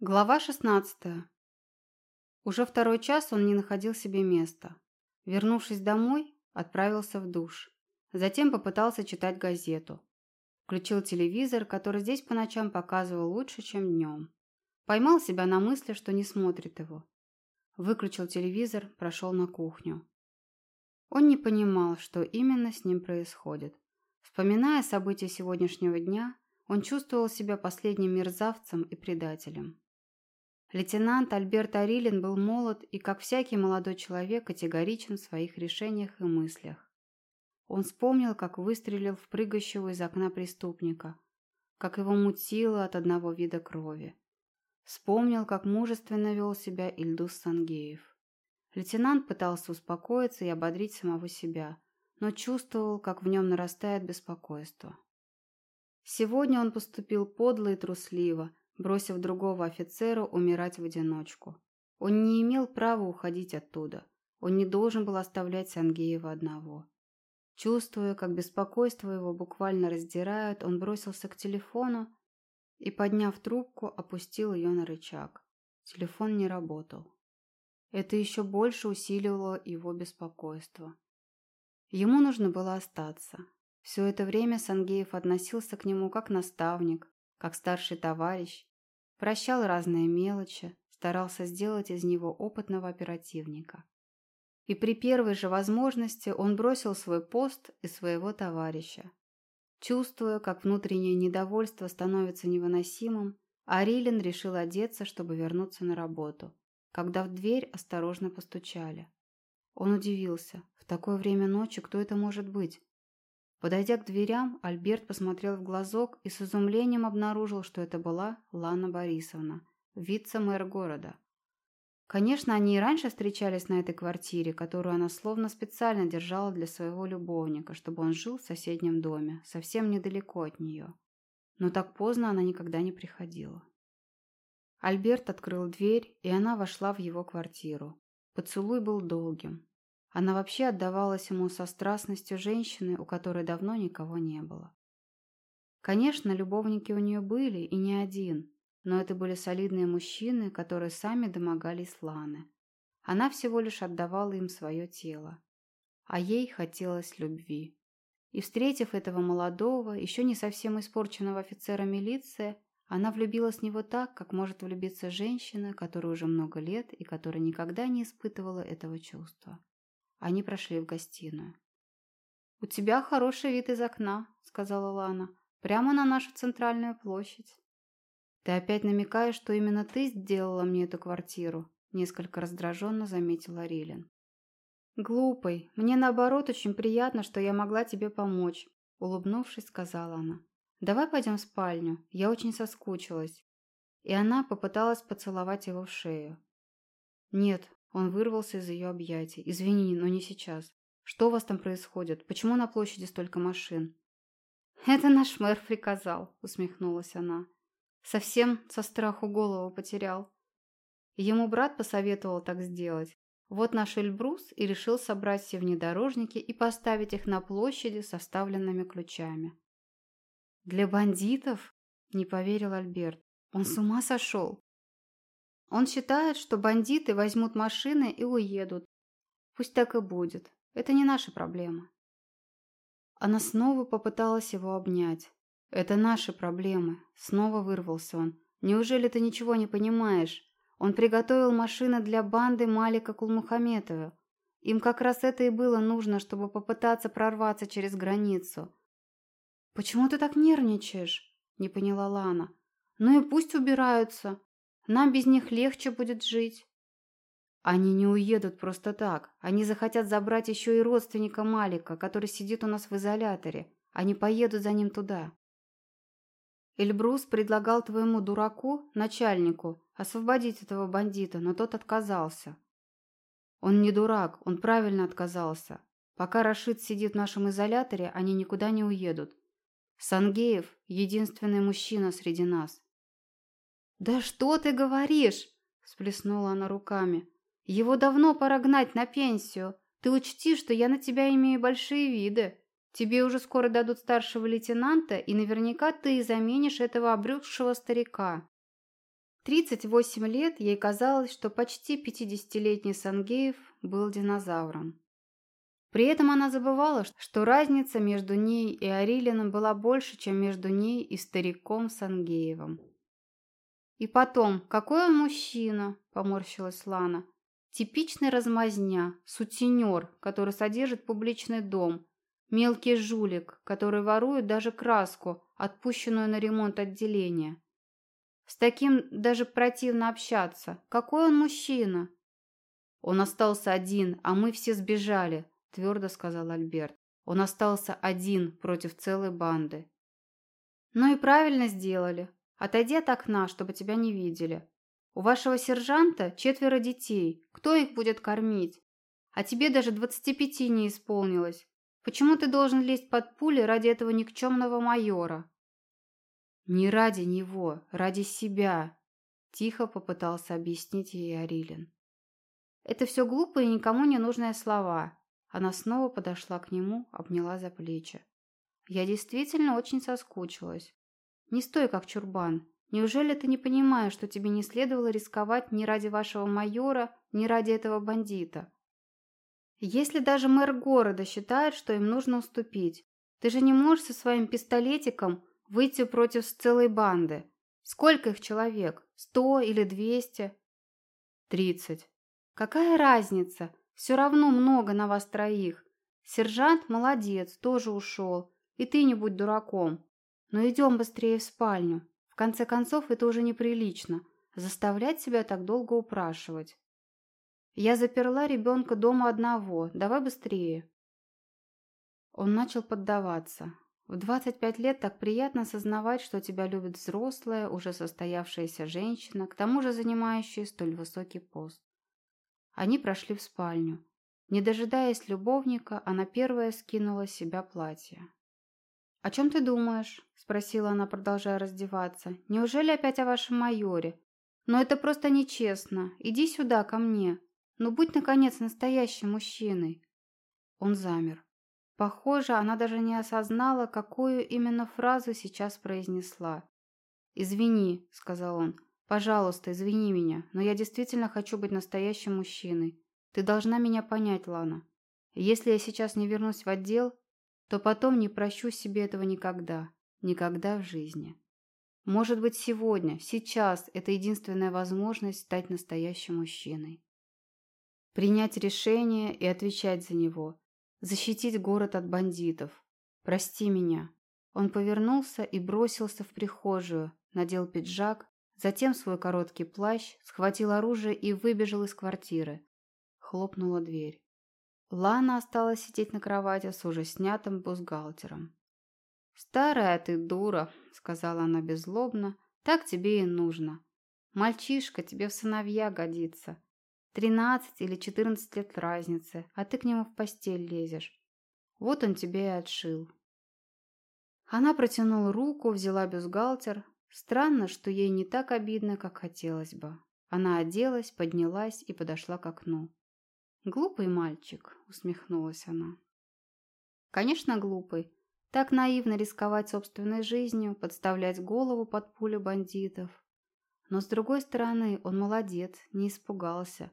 Глава 16. Уже второй час он не находил себе места. Вернувшись домой, отправился в душ. Затем попытался читать газету. Включил телевизор, который здесь по ночам показывал лучше, чем днем. Поймал себя на мысли, что не смотрит его. Выключил телевизор, прошел на кухню. Он не понимал, что именно с ним происходит. Вспоминая события сегодняшнего дня, он чувствовал себя последним мерзавцем и предателем. Лейтенант Альберт Арилин был молод и, как всякий молодой человек, категоричен в своих решениях и мыслях. Он вспомнил, как выстрелил в прыгающего из окна преступника, как его мутило от одного вида крови. Вспомнил, как мужественно вел себя Ильдус Сангеев. Лейтенант пытался успокоиться и ободрить самого себя, но чувствовал, как в нем нарастает беспокойство. Сегодня он поступил подло и трусливо, бросив другого офицера умирать в одиночку. Он не имел права уходить оттуда. Он не должен был оставлять Сангеева одного. Чувствуя, как беспокойство его буквально раздирает, он бросился к телефону и, подняв трубку, опустил ее на рычаг. Телефон не работал. Это еще больше усиливало его беспокойство. Ему нужно было остаться. Все это время Сангеев относился к нему как наставник, как старший товарищ, Прощал разные мелочи, старался сделать из него опытного оперативника. И при первой же возможности он бросил свой пост и своего товарища. Чувствуя, как внутреннее недовольство становится невыносимым, Арилин решил одеться, чтобы вернуться на работу, когда в дверь осторожно постучали. Он удивился. В такое время ночи кто это может быть? Подойдя к дверям, Альберт посмотрел в глазок и с изумлением обнаружил, что это была Лана Борисовна, вице-мэр города. Конечно, они и раньше встречались на этой квартире, которую она словно специально держала для своего любовника, чтобы он жил в соседнем доме, совсем недалеко от нее. Но так поздно она никогда не приходила. Альберт открыл дверь, и она вошла в его квартиру. Поцелуй был долгим. Она вообще отдавалась ему со страстностью женщины, у которой давно никого не было. Конечно, любовники у нее были, и не один, но это были солидные мужчины, которые сами домогались Ланы. Она всего лишь отдавала им свое тело. А ей хотелось любви. И встретив этого молодого, еще не совсем испорченного офицера милиции, она влюбилась в него так, как может влюбиться женщина, которая уже много лет и которая никогда не испытывала этого чувства. Они прошли в гостиную. «У тебя хороший вид из окна», — сказала Лана. «Прямо на нашу центральную площадь». «Ты опять намекаешь, что именно ты сделала мне эту квартиру», — несколько раздраженно заметила Рилин. «Глупый. Мне, наоборот, очень приятно, что я могла тебе помочь», — улыбнувшись, сказала она. «Давай пойдем в спальню. Я очень соскучилась». И она попыталась поцеловать его в шею. «Нет, он вырвался из ее объятий. «Извини, но не сейчас. Что у вас там происходит? Почему на площади столько машин?» «Это наш мэр приказал», — усмехнулась она. «Совсем со страху голову потерял. Ему брат посоветовал так сделать. Вот наш Эльбрус и решил собрать все внедорожники и поставить их на площади со вставленными ключами». «Для бандитов?» — не поверил Альберт. «Он с ума сошел?» Он считает, что бандиты возьмут машины и уедут. Пусть так и будет. Это не наша проблема. Она снова попыталась его обнять. «Это наши проблемы», — снова вырвался он. «Неужели ты ничего не понимаешь? Он приготовил машины для банды Малика Кулмухаметова. Им как раз это и было нужно, чтобы попытаться прорваться через границу». «Почему ты так нервничаешь?» — не поняла Лана. «Ну и пусть убираются. Нам без них легче будет жить. Они не уедут просто так. Они захотят забрать еще и родственника Малика, который сидит у нас в изоляторе. Они поедут за ним туда. Эльбрус предлагал твоему дураку, начальнику, освободить этого бандита, но тот отказался. Он не дурак, он правильно отказался. Пока Рашид сидит в нашем изоляторе, они никуда не уедут. Сангеев – единственный мужчина среди нас. «Да что ты говоришь?» – сплеснула она руками. «Его давно пора гнать на пенсию. Ты учти, что я на тебя имею большие виды. Тебе уже скоро дадут старшего лейтенанта, и наверняка ты заменишь этого обрюзгшего старика». 38 лет ей казалось, что почти 50-летний Сангеев был динозавром. При этом она забывала, что разница между ней и Арилиным была больше, чем между ней и стариком Сангеевым. «И потом, какой он мужчина!» – поморщилась Лана. «Типичный размазня, сутенер, который содержит публичный дом, мелкий жулик, который ворует даже краску, отпущенную на ремонт отделения. С таким даже противно общаться. Какой он мужчина?» «Он остался один, а мы все сбежали», – твердо сказал Альберт. «Он остался один против целой банды». «Ну и правильно сделали. Отойди от окна, чтобы тебя не видели. У вашего сержанта четверо детей. Кто их будет кормить? А тебе даже двадцати пяти не исполнилось. Почему ты должен лезть под пули ради этого никчемного майора?» «Не ради него, ради себя», – тихо попытался объяснить ей Арилин. «Это все глупые и никому не нужные слова». Она снова подошла к нему, обняла за плечи. «Я действительно очень соскучилась. Не стой, как чурбан. Неужели ты не понимаешь, что тебе не следовало рисковать ни ради вашего майора, ни ради этого бандита? Если даже мэр города считает, что им нужно уступить, ты же не можешь со своим пистолетиком Выйти против целой банды. Сколько их человек? Сто или двести? Тридцать. Какая разница? Все равно много на вас троих. Сержант молодец, тоже ушел. И ты не будь дураком. Но идем быстрее в спальню. В конце концов, это уже неприлично. Заставлять себя так долго упрашивать. Я заперла ребенка дома одного. Давай быстрее. Он начал поддаваться. В 25 лет так приятно осознавать, что тебя любит взрослая, уже состоявшаяся женщина, к тому же занимающая столь высокий пост. Они прошли в спальню. Не дожидаясь любовника, она первая скинула с себя платье. «О чем ты думаешь?» – спросила она, продолжая раздеваться. «Неужели опять о вашем майоре? Но это просто нечестно. Иди сюда, ко мне. Ну будь, наконец, настоящим мужчиной». Он замер. Похоже, она даже не осознала, какую именно фразу сейчас произнесла. «Извини», — сказал он. «Пожалуйста, извини меня, но я действительно хочу быть настоящим мужчиной. Ты должна меня понять, Лана. Если я сейчас не вернусь в отдел, то потом не прощу себе этого никогда. Никогда в жизни. Может быть, сегодня, сейчас – это единственная возможность стать настоящим мужчиной. Принять решение и отвечать за него, защитить город от бандитов. Прости меня». Он повернулся и бросился в прихожую, надел пиджак, затем свой короткий плащ, схватил оружие и выбежал из квартиры. Хлопнула дверь. Лана осталась сидеть на кровати с уже снятым бюстгальтером. «Старая ты дура», — сказала она беззлобно, — «так тебе и нужно. Мальчишка тебе в сыновья годится. Тринадцать или четырнадцать лет разницы, а ты к нему в постель лезешь. Вот он тебе и отшил. Она протянула руку, взяла бюстгальтер. Странно, что ей не так обидно, как хотелось бы. Она оделась, поднялась и подошла к окну. «Глупый мальчик», — усмехнулась она. «Конечно, глупый. Так наивно рисковать собственной жизнью, подставлять голову под пулю бандитов. Но, с другой стороны, он молодец, не испугался.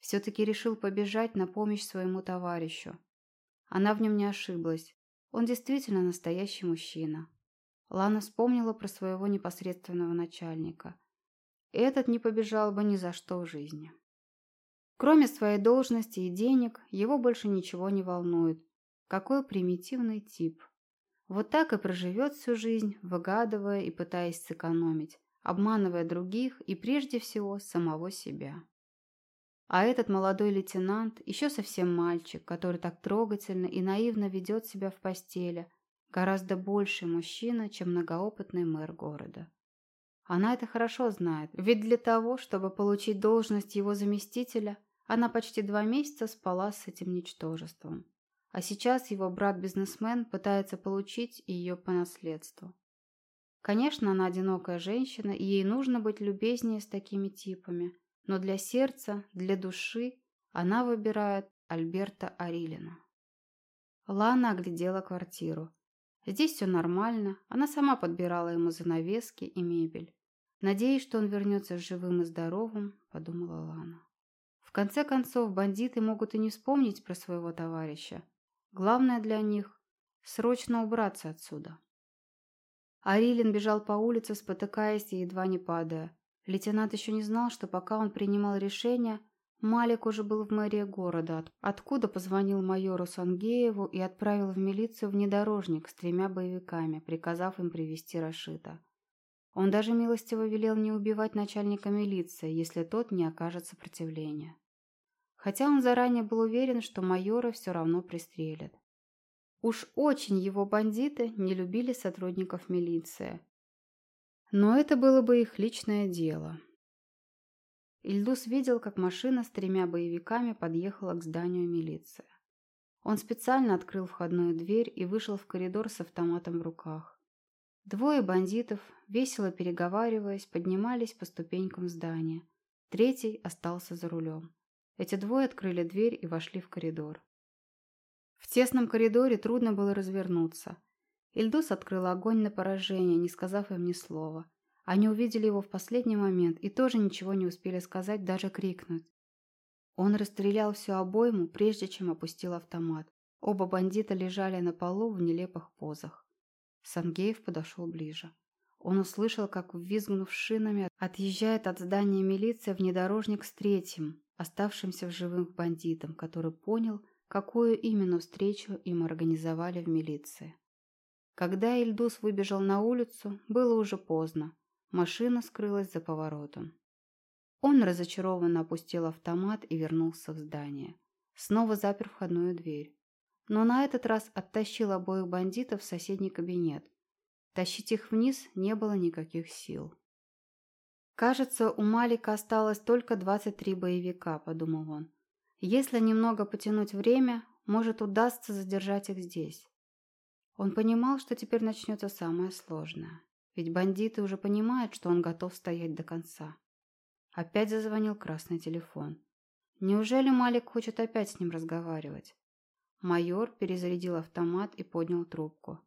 Все-таки решил побежать на помощь своему товарищу. Она в нем не ошиблась. Он действительно настоящий мужчина. Лана вспомнила про своего непосредственного начальника. Этот не побежал бы ни за что в жизни. Кроме своей должности и денег, его больше ничего не волнует. Какой примитивный тип. Вот так и проживет всю жизнь, выгадывая и пытаясь сэкономить, обманывая других и прежде всего самого себя. А этот молодой лейтенант, еще совсем мальчик, который так трогательно и наивно ведет себя в постели, гораздо больше мужчина, чем многоопытный мэр города. Она это хорошо знает, ведь для того, чтобы получить должность его заместителя, она почти два месяца спала с этим ничтожеством. А сейчас его брат-бизнесмен пытается получить ее по наследству. Конечно, она одинокая женщина, и ей нужно быть любезнее с такими типами, но для сердца, для души она выбирает Альберта Арилина. Лана оглядела квартиру. Здесь все нормально, она сама подбирала ему занавески и мебель. Надеюсь, что он вернется живым и здоровым, подумала Лана. В конце концов, бандиты могут и не вспомнить про своего товарища. Главное для них – срочно убраться отсюда. Арилин бежал по улице, спотыкаясь и едва не падая. Лейтенант еще не знал, что пока он принимал решение, Малик уже был в мэрии города, откуда позвонил майору Сангееву и отправил в милицию внедорожник с тремя боевиками, приказав им привести Рашита. Он даже милостиво велел не убивать начальника милиции, если тот не окажет сопротивления. Хотя он заранее был уверен, что майора все равно пристрелят. Уж очень его бандиты не любили сотрудников милиции. Но это было бы их личное дело. Ильдус видел, как машина с тремя боевиками подъехала к зданию милиции. Он специально открыл входную дверь и вышел в коридор с автоматом в руках. Двое бандитов, весело переговариваясь, поднимались по ступенькам здания. Третий остался за рулем. Эти двое открыли дверь и вошли в коридор. В тесном коридоре трудно было развернуться. Ильдус открыл огонь на поражение, не сказав им ни слова. Они увидели его в последний момент и тоже ничего не успели сказать, даже крикнуть. Он расстрелял всю обойму, прежде чем опустил автомат. Оба бандита лежали на полу в нелепых позах. Сангеев подошел ближе. Он услышал, как, ввизгнув шинами, отъезжает от здания милиция внедорожник с третьим, оставшимся в живых бандитом, который понял, какую именно встречу им организовали в милиции. Когда Ильдус выбежал на улицу, было уже поздно. Машина скрылась за поворотом. Он разочарованно опустил автомат и вернулся в здание. Снова запер входную дверь но на этот раз оттащил обоих бандитов в соседний кабинет. Тащить их вниз не было никаких сил. «Кажется, у Малика осталось только 23 боевика», – подумал он. «Если немного потянуть время, может, удастся задержать их здесь». Он понимал, что теперь начнется самое сложное. Ведь бандиты уже понимают, что он готов стоять до конца. Опять зазвонил красный телефон. Неужели Малик хочет опять с ним разговаривать? Майор перезарядил автомат и поднял трубку.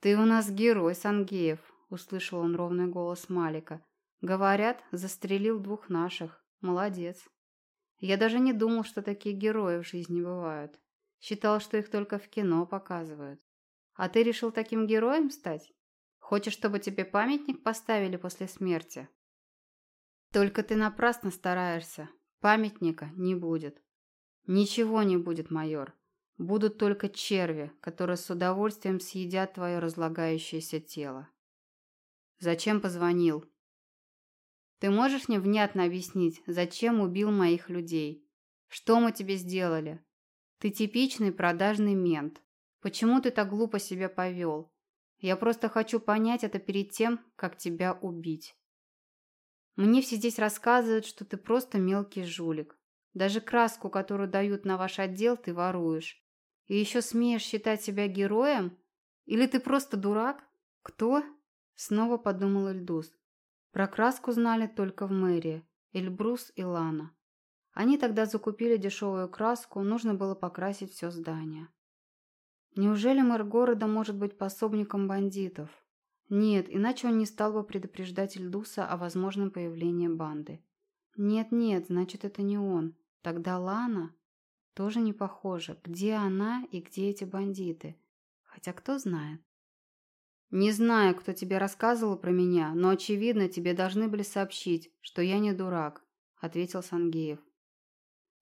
«Ты у нас герой, Сангеев», — услышал он ровный голос Малика. «Говорят, застрелил двух наших. Молодец. Я даже не думал, что такие герои в жизни бывают. Считал, что их только в кино показывают. А ты решил таким героем стать? Хочешь, чтобы тебе памятник поставили после смерти?» «Только ты напрасно стараешься. Памятника не будет. «Ничего не будет, майор. Будут только черви, которые с удовольствием съедят твое разлагающееся тело». «Зачем позвонил?» «Ты можешь мне внятно объяснить, зачем убил моих людей? Что мы тебе сделали? Ты типичный продажный мент. Почему ты так глупо себя повел? Я просто хочу понять это перед тем, как тебя убить. Мне все здесь рассказывают, что ты просто мелкий жулик. Даже краску, которую дают на ваш отдел, ты воруешь. И еще смеешь считать себя героем? Или ты просто дурак? Кто? Снова подумал Эльдус. Про краску знали только в мэрии. Эльбрус и Лана. Они тогда закупили дешевую краску, нужно было покрасить все здание. Неужели мэр города может быть пособником бандитов? Нет, иначе он не стал бы предупреждать Эльдуса о возможном появлении банды. Нет-нет, значит, это не он. Тогда Лана тоже не похожа. Где она и где эти бандиты? Хотя кто знает. Не знаю, кто тебе рассказывал про меня, но, очевидно, тебе должны были сообщить, что я не дурак, ответил Сангеев.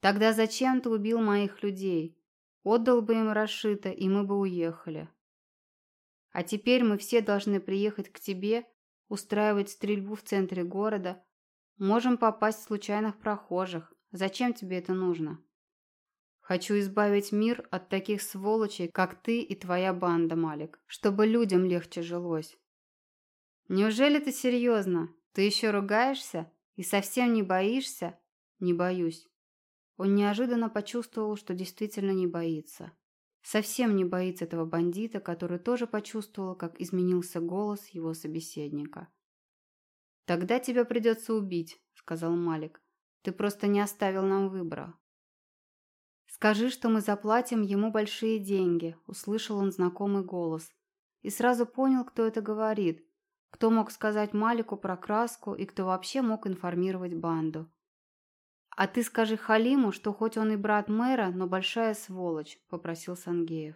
Тогда зачем ты убил моих людей? Отдал бы им Рашита, и мы бы уехали. А теперь мы все должны приехать к тебе, устраивать стрельбу в центре города. Можем попасть в случайных прохожих. Зачем тебе это нужно? Хочу избавить мир от таких сволочей, как ты и твоя банда, Малик, чтобы людям легче жилось. Неужели ты серьезно? Ты еще ругаешься? И совсем не боишься? Не боюсь. Он неожиданно почувствовал, что действительно не боится. Совсем не боится этого бандита, который тоже почувствовал, как изменился голос его собеседника. «Тогда тебя придется убить», — сказал Малик. Ты просто не оставил нам выбора. Скажи, что мы заплатим ему большие деньги, услышал он знакомый голос. И сразу понял, кто это говорит. Кто мог сказать Малику про краску и кто вообще мог информировать банду? «А ты скажи Халиму, что хоть он и брат мэра, но большая сволочь», – попросил Сангеев.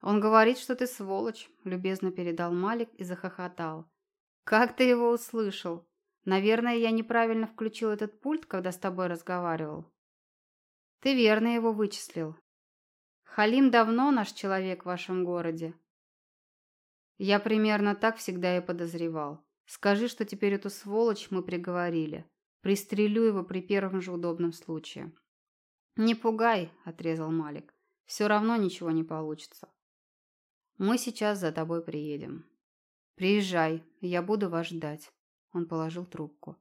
«Он говорит, что ты сволочь», – любезно передал Малик и захохотал. «Как ты его услышал? Наверное, я неправильно включил этот пульт, когда с тобой разговаривал». «Ты верно его вычислил. Халим давно наш человек в вашем городе. Я примерно так всегда и подозревал. Скажи, что теперь эту сволочь мы приговорили. Пристрелю его при первом же удобном случае. Не пугай, отрезал Малик. Все равно ничего не получится. Мы сейчас за тобой приедем. Приезжай, я буду вас ждать. Он положил трубку.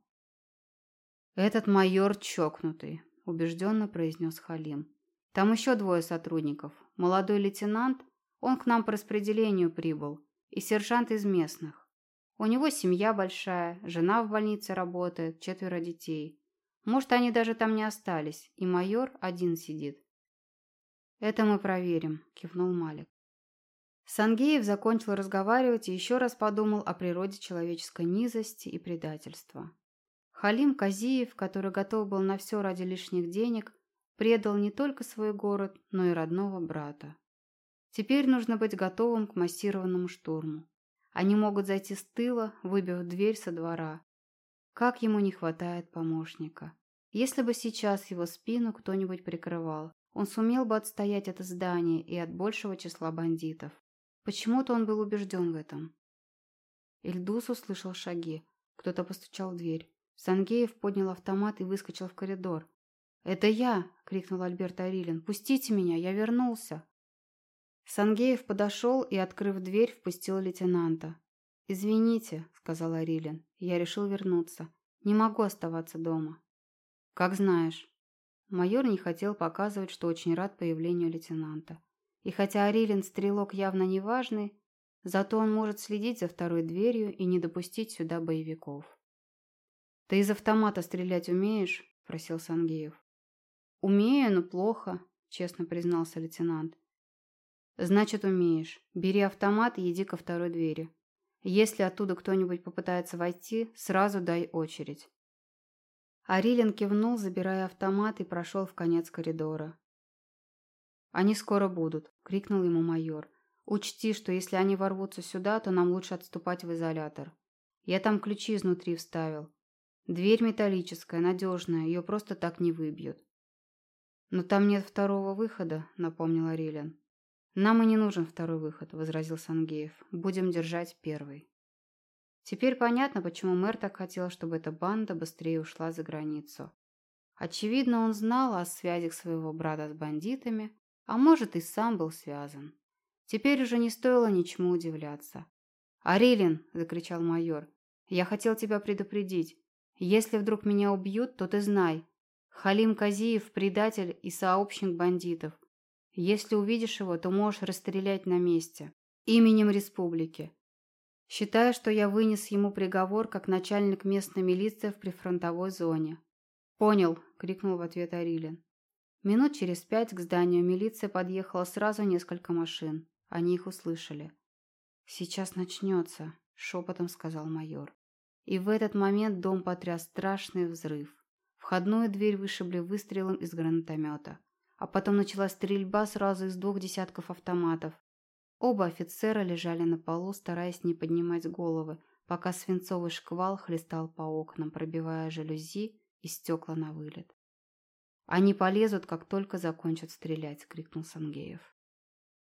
Этот майор чокнутый, убежденно произнес Халим. Там еще двое сотрудников. Молодой лейтенант, он к нам по распределению прибыл и сержант из местных. У него семья большая, жена в больнице работает, четверо детей. Может, они даже там не остались, и майор один сидит. «Это мы проверим», – кивнул Малик. Сангеев закончил разговаривать и еще раз подумал о природе человеческой низости и предательства. Халим Казиев, который готов был на все ради лишних денег, предал не только свой город, но и родного брата. Теперь нужно быть готовым к массированному штурму. Они могут зайти с тыла, выбив дверь со двора. Как ему не хватает помощника. Если бы сейчас его спину кто-нибудь прикрывал, он сумел бы отстоять это здание и от большего числа бандитов. Почему-то он был убежден в этом. Ильдус услышал шаги. Кто-то постучал в дверь. Сангеев поднял автомат и выскочил в коридор. «Это я!» — крикнул Альберт Арилин. «Пустите меня, я вернулся!» Сангеев подошел и, открыв дверь, впустил лейтенанта. «Извините», — сказал Арилин, — «я решил вернуться. Не могу оставаться дома». «Как знаешь». Майор не хотел показывать, что очень рад появлению лейтенанта. И хотя Арилин стрелок явно неважный, зато он может следить за второй дверью и не допустить сюда боевиков. «Ты из автомата стрелять умеешь?» – просил Сангеев. «Умею, но плохо», – честно признался лейтенант. Значит, умеешь. Бери автомат и иди ко второй двери. Если оттуда кто-нибудь попытается войти, сразу дай очередь. Арилин кивнул, забирая автомат, и прошел в конец коридора. «Они скоро будут», — крикнул ему майор. «Учти, что если они ворвутся сюда, то нам лучше отступать в изолятор. Я там ключи изнутри вставил. Дверь металлическая, надежная, ее просто так не выбьют». «Но там нет второго выхода», — напомнил Арилин. «Нам и не нужен второй выход», – возразил Сангеев. «Будем держать первый». Теперь понятно, почему мэр так хотел, чтобы эта банда быстрее ушла за границу. Очевидно, он знал о связях своего брата с бандитами, а может и сам был связан. Теперь уже не стоило ничему удивляться. «Арилин!» – закричал майор. «Я хотел тебя предупредить. Если вдруг меня убьют, то ты знай. Халим Казиев – предатель и сообщник бандитов. Если увидишь его, то можешь расстрелять на месте. Именем республики. Считаю, что я вынес ему приговор как начальник местной милиции в прифронтовой зоне. «Понял», — крикнул в ответ Арилин. Минут через пять к зданию милиции подъехало сразу несколько машин. Они их услышали. «Сейчас начнется», — шепотом сказал майор. И в этот момент дом потряс страшный взрыв. Входную дверь вышибли выстрелом из гранатомета. А потом началась стрельба сразу из двух десятков автоматов. Оба офицера лежали на полу, стараясь не поднимать головы, пока свинцовый шквал хлестал по окнам, пробивая жалюзи и стекла на вылет. «Они полезут, как только закончат стрелять!» — крикнул Сангеев.